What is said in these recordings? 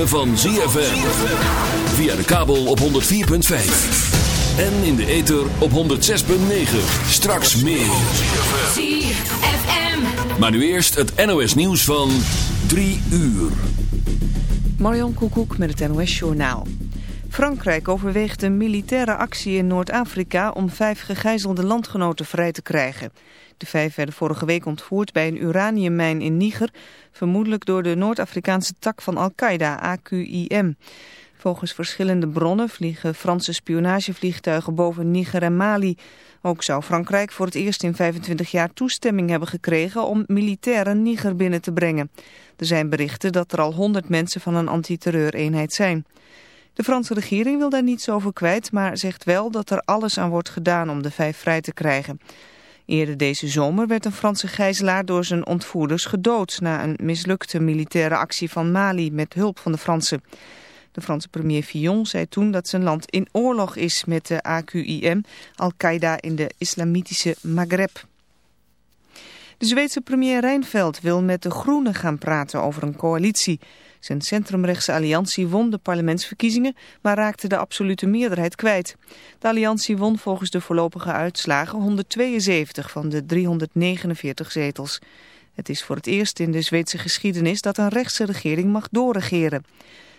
ritme van ZFM. Via de kabel op 104.5. En in de ether op 106.9. Straks meer. ZFM. Maar nu eerst het NOS nieuws van 3 uur. Marion Koekoek met het NOS Journaal. Frankrijk overweegt een militaire actie in Noord-Afrika om vijf gegijzelde landgenoten vrij te krijgen. De vijf werden vorige week ontvoerd bij een uraniummijn in Niger, vermoedelijk door de Noord-Afrikaanse tak van Al-Qaeda, AQIM. Volgens verschillende bronnen vliegen Franse spionagevliegtuigen boven Niger en Mali. Ook zou Frankrijk voor het eerst in 25 jaar toestemming hebben gekregen om militairen Niger binnen te brengen. Er zijn berichten dat er al 100 mensen van een antiterreureenheid zijn. De Franse regering wil daar niets over kwijt, maar zegt wel dat er alles aan wordt gedaan om de vijf vrij te krijgen. Eerder deze zomer werd een Franse gijzelaar door zijn ontvoerders gedood... na een mislukte militaire actie van Mali met hulp van de Fransen. De Franse premier Fillon zei toen dat zijn land in oorlog is met de AQIM, Al-Qaeda in de islamitische Maghreb. De Zweedse premier Reinfeldt wil met de Groenen gaan praten over een coalitie... Zijn centrumrechtse alliantie won de parlementsverkiezingen, maar raakte de absolute meerderheid kwijt. De alliantie won volgens de voorlopige uitslagen 172 van de 349 zetels. Het is voor het eerst in de Zweedse geschiedenis dat een rechtse regering mag doorregeren.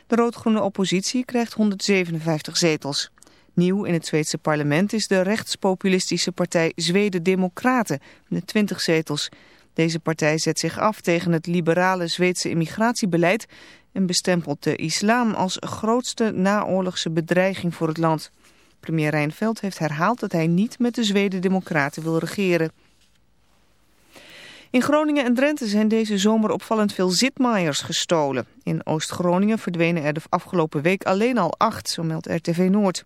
De rood-groene oppositie krijgt 157 zetels. Nieuw in het Zweedse parlement is de rechtspopulistische partij Zweden Democraten met 20 zetels. Deze partij zet zich af tegen het liberale Zweedse immigratiebeleid en bestempelt de islam als grootste naoorlogse bedreiging voor het land. Premier Reinfeldt heeft herhaald dat hij niet met de Zweden-democraten wil regeren. In Groningen en Drenthe zijn deze zomer opvallend veel zitmaaiers gestolen. In Oost-Groningen verdwenen er de afgelopen week alleen al acht, zo meldt RTV Noord.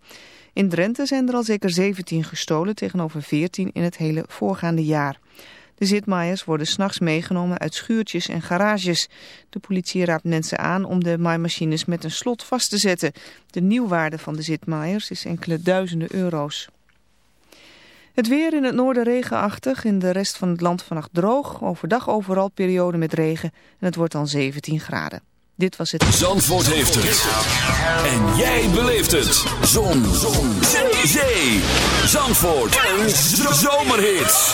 In Drenthe zijn er al zeker 17 gestolen tegenover 14 in het hele voorgaande jaar. De zitmaaiers worden s'nachts meegenomen uit schuurtjes en garages. De politie raadt mensen aan om de maaimachines met een slot vast te zetten. De nieuwwaarde van de zitmaaiers is enkele duizenden euro's. Het weer in het noorden regenachtig, in de rest van het land vannacht droog. Overdag overal periode met regen en het wordt dan 17 graden. Dit was het... Zandvoort heeft het. En jij beleeft het. Zon. Zon. Zee. Zandvoort. Een zomerhit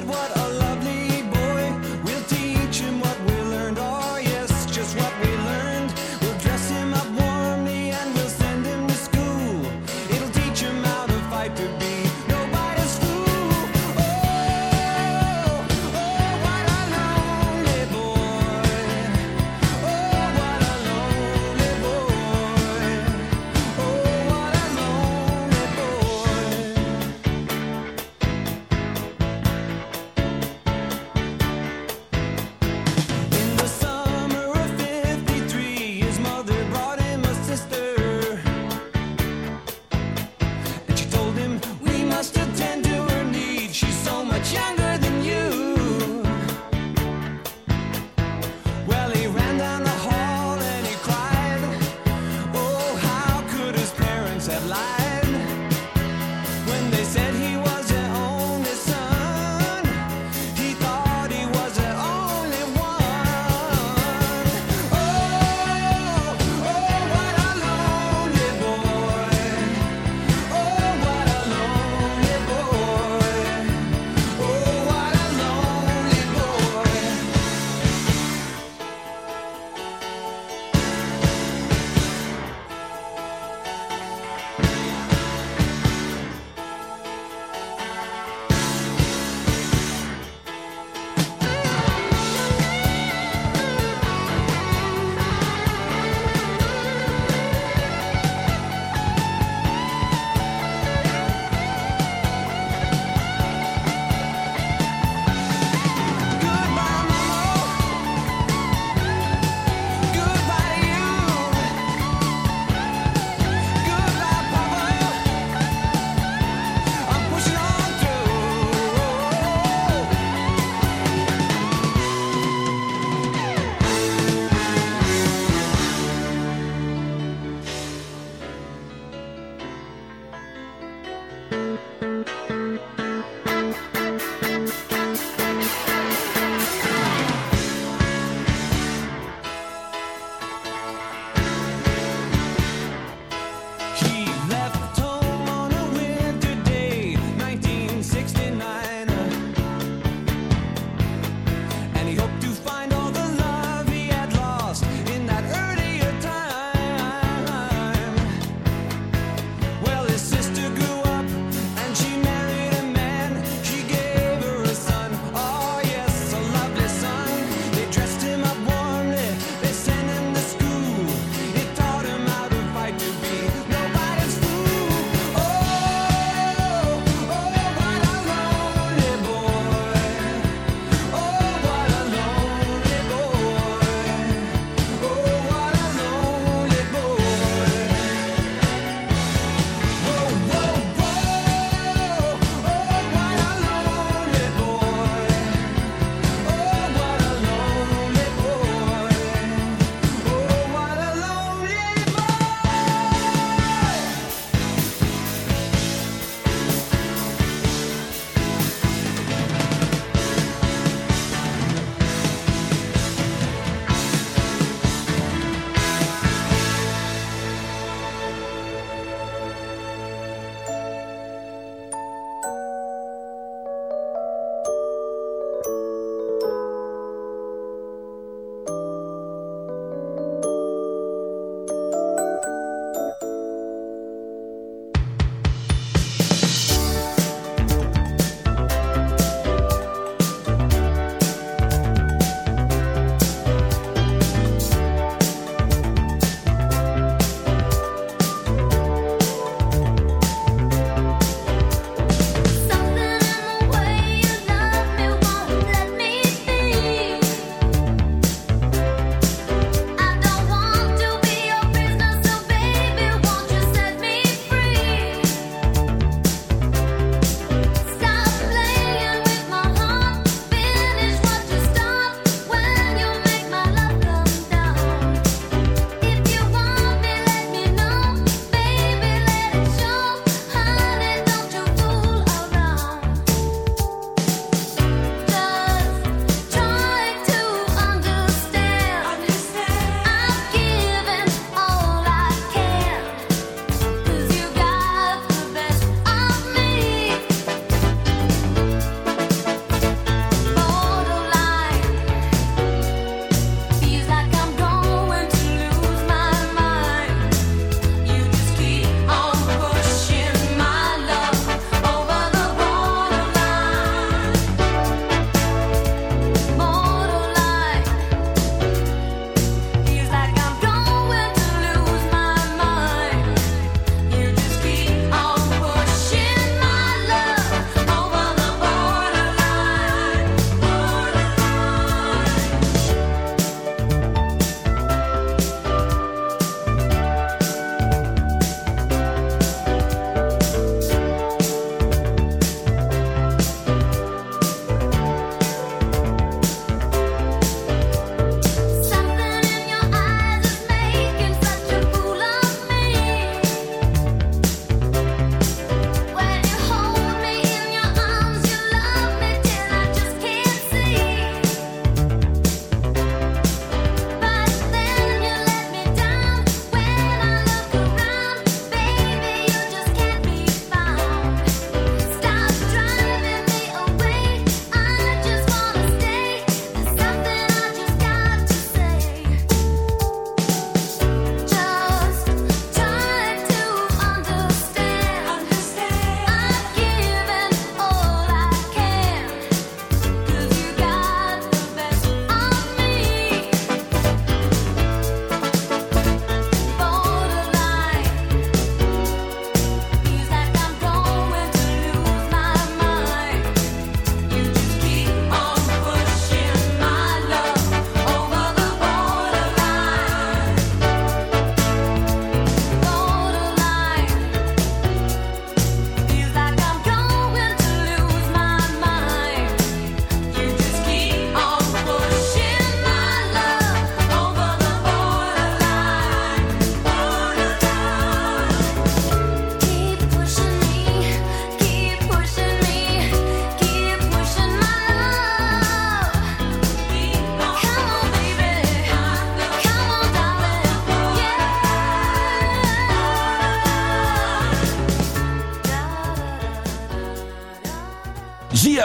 said what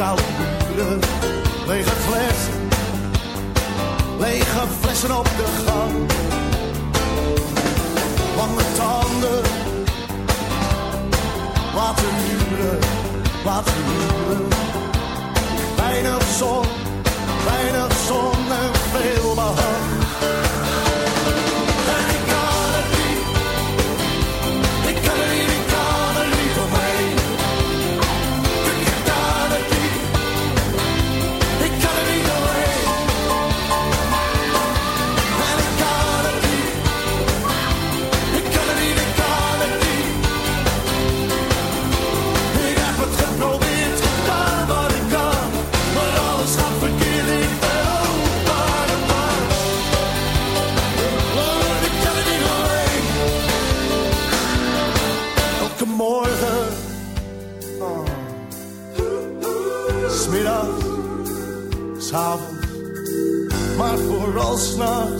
koude buren. Lege flessen, lege flessen op de gang. Lange tanden, laten huren, laten huren. Weinig zon, weinig zon en veel behang. Christmas.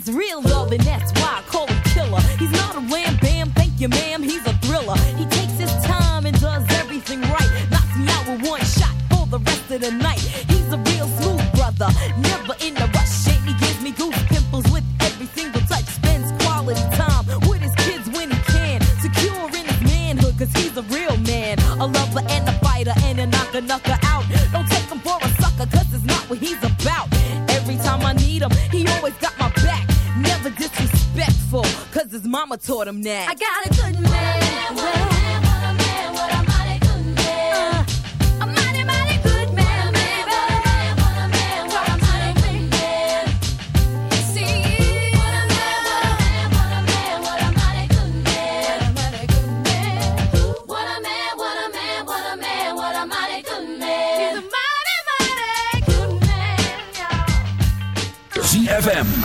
It's real next. I got a good man.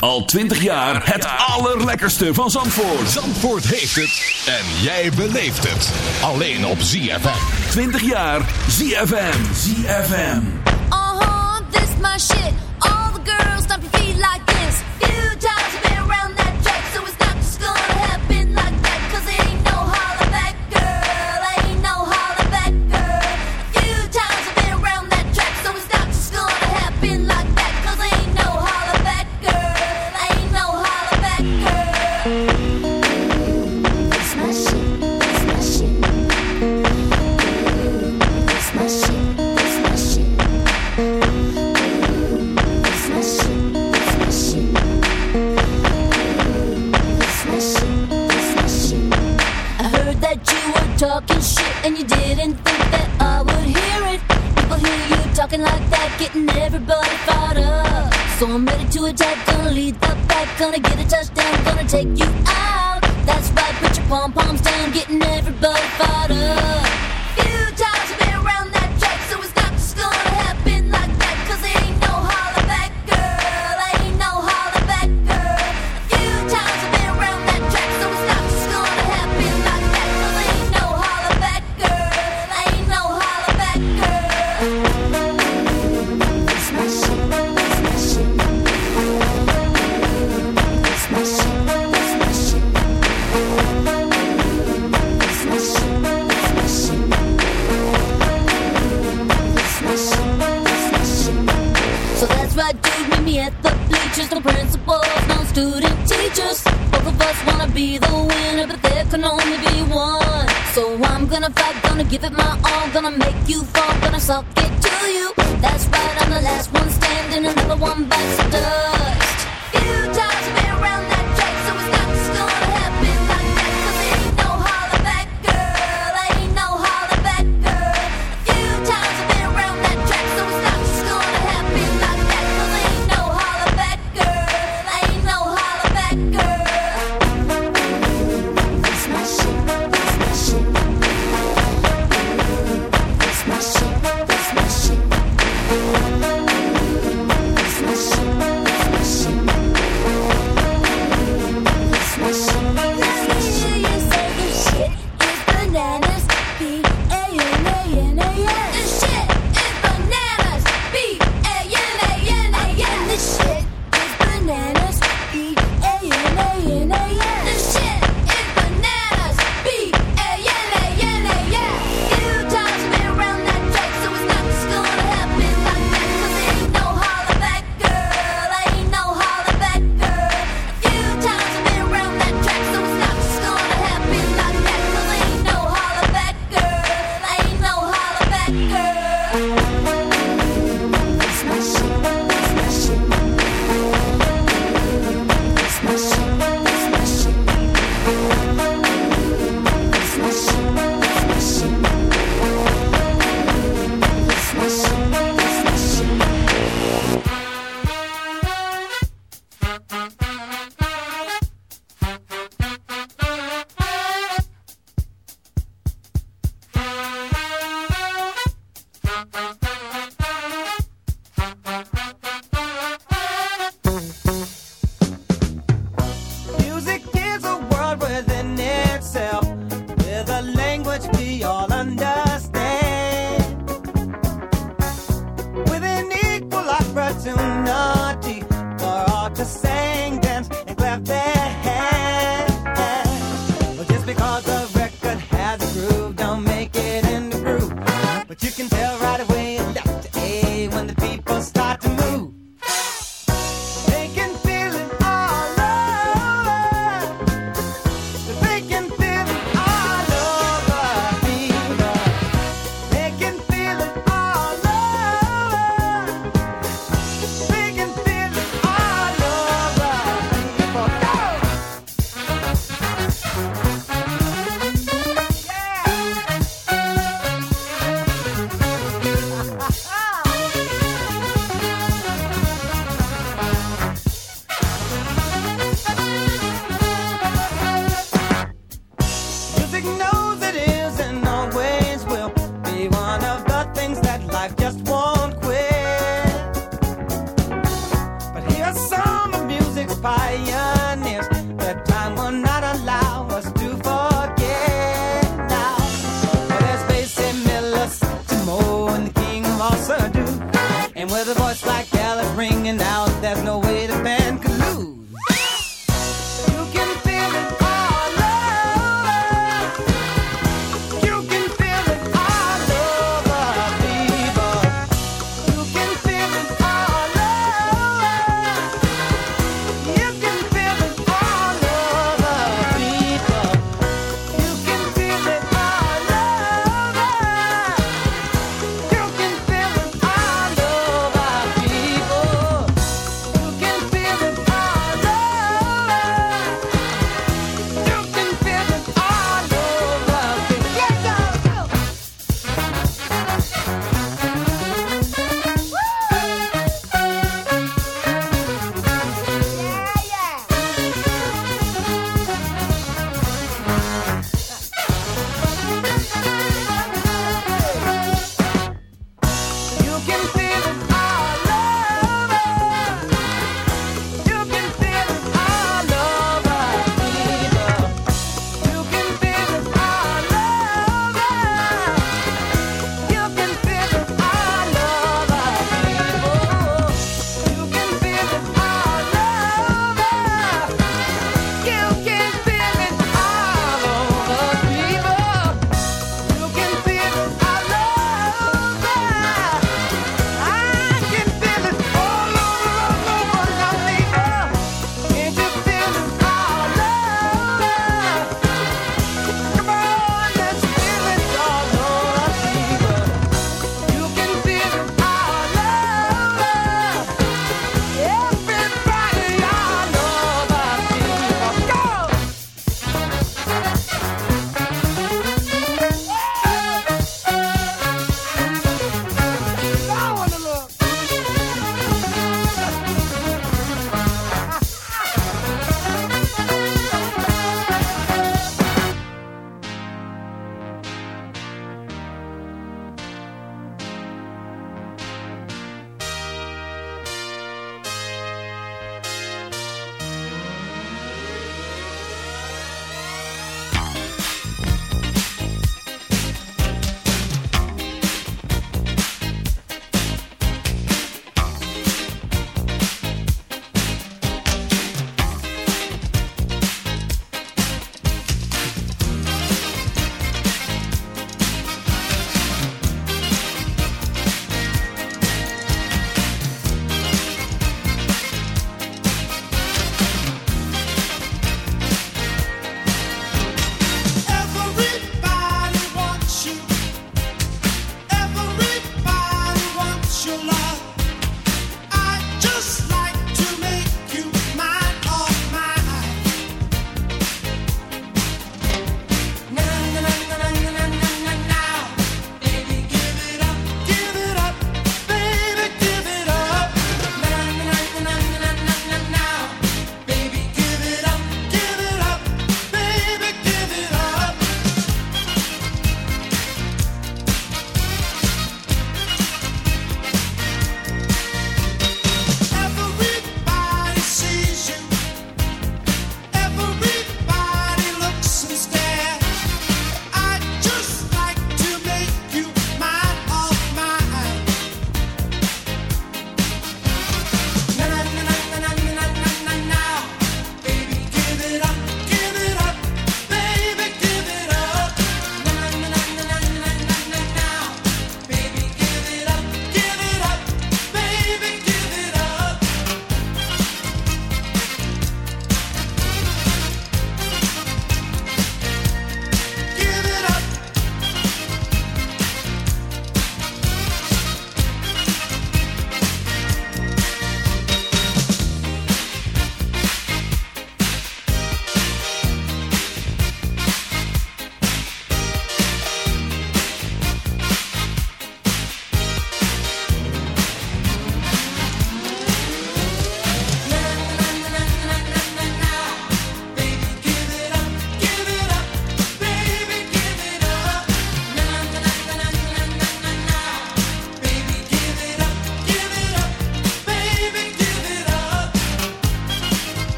Al 20 jaar het Lekkerste van Zandvoort. Zandvoort heeft het en jij beleeft het. Alleen op ZFM. 20 jaar ZFM. ZFM. Oh, uh-huh, this this my shit.